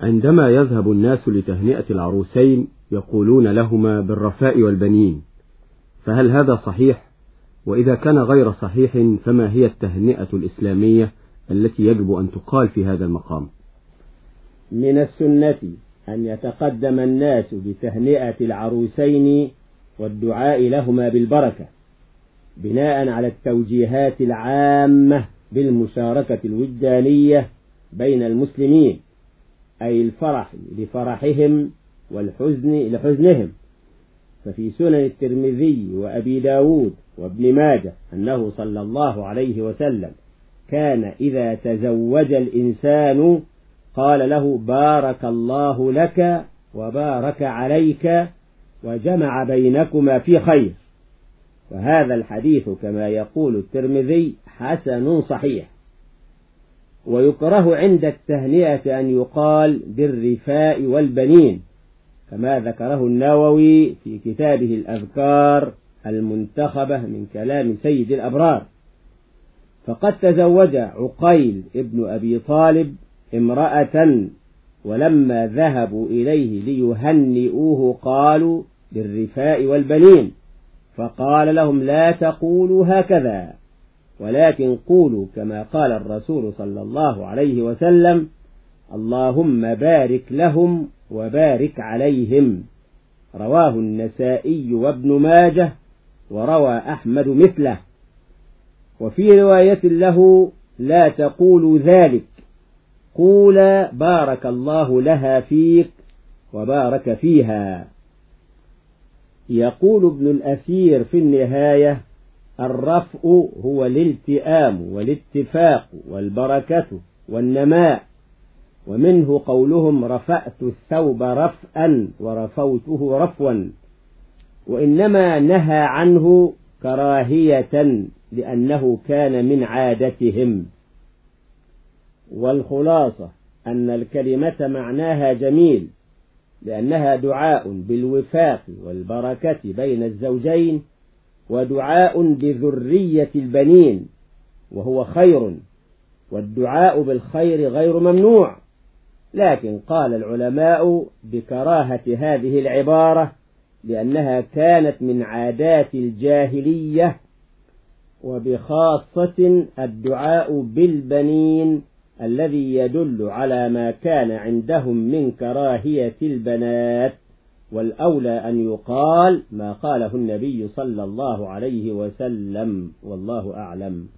عندما يذهب الناس لتهنئة العروسين يقولون لهما بالرفاء والبنين فهل هذا صحيح؟ وإذا كان غير صحيح فما هي التهنئة الإسلامية التي يجب أن تقال في هذا المقام؟ من السنة أن يتقدم الناس بتهنئة العروسين والدعاء لهما بالبركة بناء على التوجيهات العامة بالمشاركة الوجدانية بين المسلمين. أي الفرح لفرحهم والحزن لحزنهم. ففي سنن الترمذي وأبي داود وابن ماجه أنه صلى الله عليه وسلم كان إذا تزوج الإنسان قال له بارك الله لك وبارك عليك وجمع بينكما في خير. وهذا الحديث كما يقول الترمذي حسن صحيح. ويكره عند التهنئة أن يقال بالرفاء والبنين كما ذكره النووي في كتابه الأذكار المنتخبة من كلام سيد الأبرار. فقد تزوج عقيل ابن أبي طالب امرأة ولما ذهبوا إليه ليهنئوه قالوا بالرفاء والبنين فقال لهم لا تقولوا هكذا. ولكن قولوا كما قال الرسول صلى الله عليه وسلم اللهم بارك لهم وبارك عليهم. رواه النسائي وابن ماجه وروى أحمد مثله. وفي رواية له لا تقولوا ذلك قولا بارك الله لها فيك وبارك فيها. يقول ابن الأثير في النهاية الرفء هو الالتئام والاتفاق والبركة والنماء ومنه قولهم رفأت الثوب رفأا ورفوته رفوا وإنما نهى عنه كراهية لأنه كان من عادتهم. والخلاصة أن الكلمة معناها جميل لأنها دعاء بالوفاق والبركة بين الزوجين ودعاء بذرية البنين وهو خير والدعاء بالخير غير ممنوع. لكن قال العلماء بكراهة هذه العبارة لأنها كانت من عادات الجاهلية وبخاصة الدعاء بالبنين الذي يدل على ما كان عندهم من كراهية البنات. والأولى أن يقال ما قاله النبي صلى الله عليه وسلم والله أعلم.